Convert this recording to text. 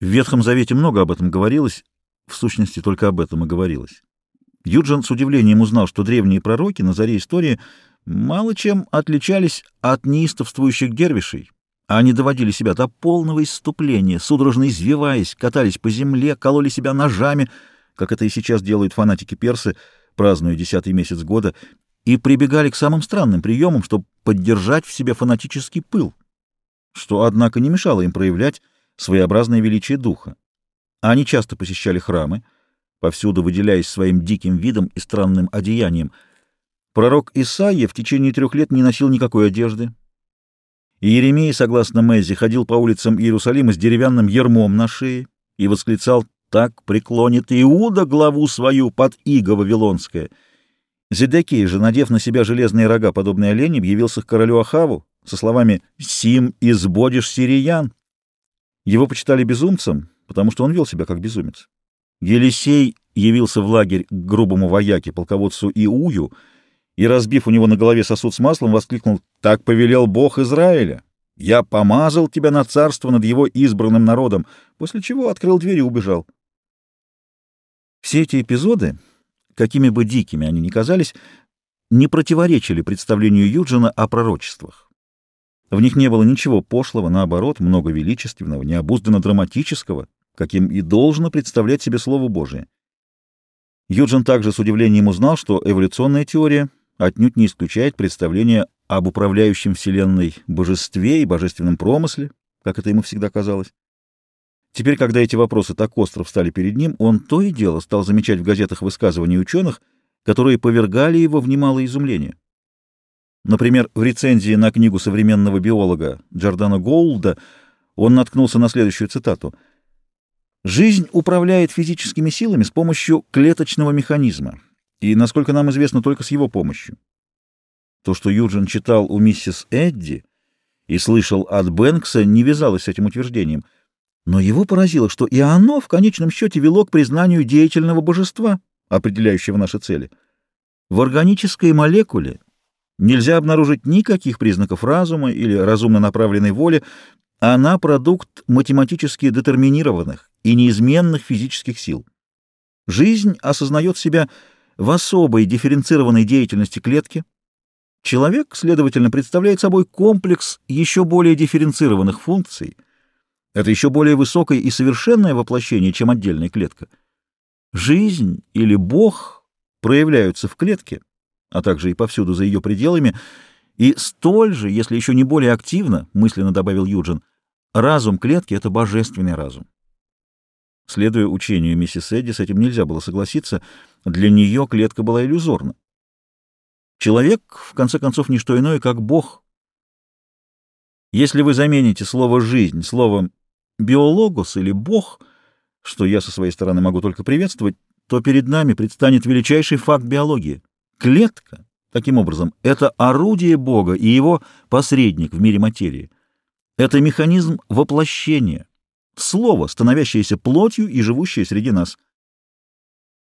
В Ветхом Завете много об этом говорилось, в сущности, только об этом и говорилось. Юджин с удивлением узнал, что древние пророки на заре истории мало чем отличались от неистовствующих дервишей. Они доводили себя до полного исступления, судорожно извиваясь, катались по земле, кололи себя ножами, как это и сейчас делают фанатики-персы, празднуя десятый месяц года, и прибегали к самым странным приемам, чтобы поддержать в себе фанатический пыл, что, однако, не мешало им проявлять своеобразное величие духа. Они часто посещали храмы, повсюду выделяясь своим диким видом и странным одеянием. Пророк Исаия в течение трех лет не носил никакой одежды. И Еремей, согласно Мэзи, ходил по улицам Иерусалима с деревянным ермом на шее и восклицал «Так преклонит Иуда главу свою под иго Вавилонское». Зедекий же, надев на себя железные рога, подобные оленям, явился к королю Ахаву со словами «Сим избодишь сириян». Его почитали безумцем, потому что он вел себя как безумец. Елисей явился в лагерь к грубому вояке, полководцу Иую, и, разбив у него на голове сосуд с маслом, воскликнул «Так повелел Бог Израиля! Я помазал тебя на царство над его избранным народом», после чего открыл дверь и убежал. Все эти эпизоды, какими бы дикими они ни казались, не противоречили представлению Юджина о пророчествах. В них не было ничего пошлого, наоборот, много величественного, необузданно драматического, каким и должно представлять себе Слово Божие. Юджин также с удивлением узнал, что эволюционная теория отнюдь не исключает представление об управляющем Вселенной божестве и божественном промысле, как это ему всегда казалось. Теперь, когда эти вопросы так остро встали перед ним, он то и дело стал замечать в газетах высказывания ученых, которые повергали его в немалое изумление. Например, в рецензии на книгу современного биолога Джордана Гоулда он наткнулся на следующую цитату — Жизнь управляет физическими силами с помощью клеточного механизма, и, насколько нам известно, только с его помощью. То, что Юджин читал у миссис Эдди и слышал от Бэнкса, не вязалось с этим утверждением, но его поразило, что и оно в конечном счете вело к признанию деятельного божества, определяющего наши цели. В органической молекуле нельзя обнаружить никаких признаков разума или разумно направленной воли, она продукт математически детерминированных и неизменных физических сил. Жизнь осознает себя в особой дифференцированной деятельности клетки. Человек, следовательно, представляет собой комплекс еще более дифференцированных функций. Это еще более высокое и совершенное воплощение, чем отдельная клетка. Жизнь или Бог проявляются в клетке, а также и повсюду за ее пределами, и столь же, если еще не более активно, мысленно добавил Юджин, разум клетки — это божественный разум. Следуя учению миссис Эдди, с этим нельзя было согласиться. Для нее клетка была иллюзорна. Человек, в конце концов, не что иное, как Бог. Если вы замените слово «жизнь» словом «биологос» или «бог», что я со своей стороны могу только приветствовать, то перед нами предстанет величайший факт биологии. Клетка, таким образом, это орудие Бога и его посредник в мире материи. Это механизм воплощения, слово, становящееся плотью и живущее среди нас —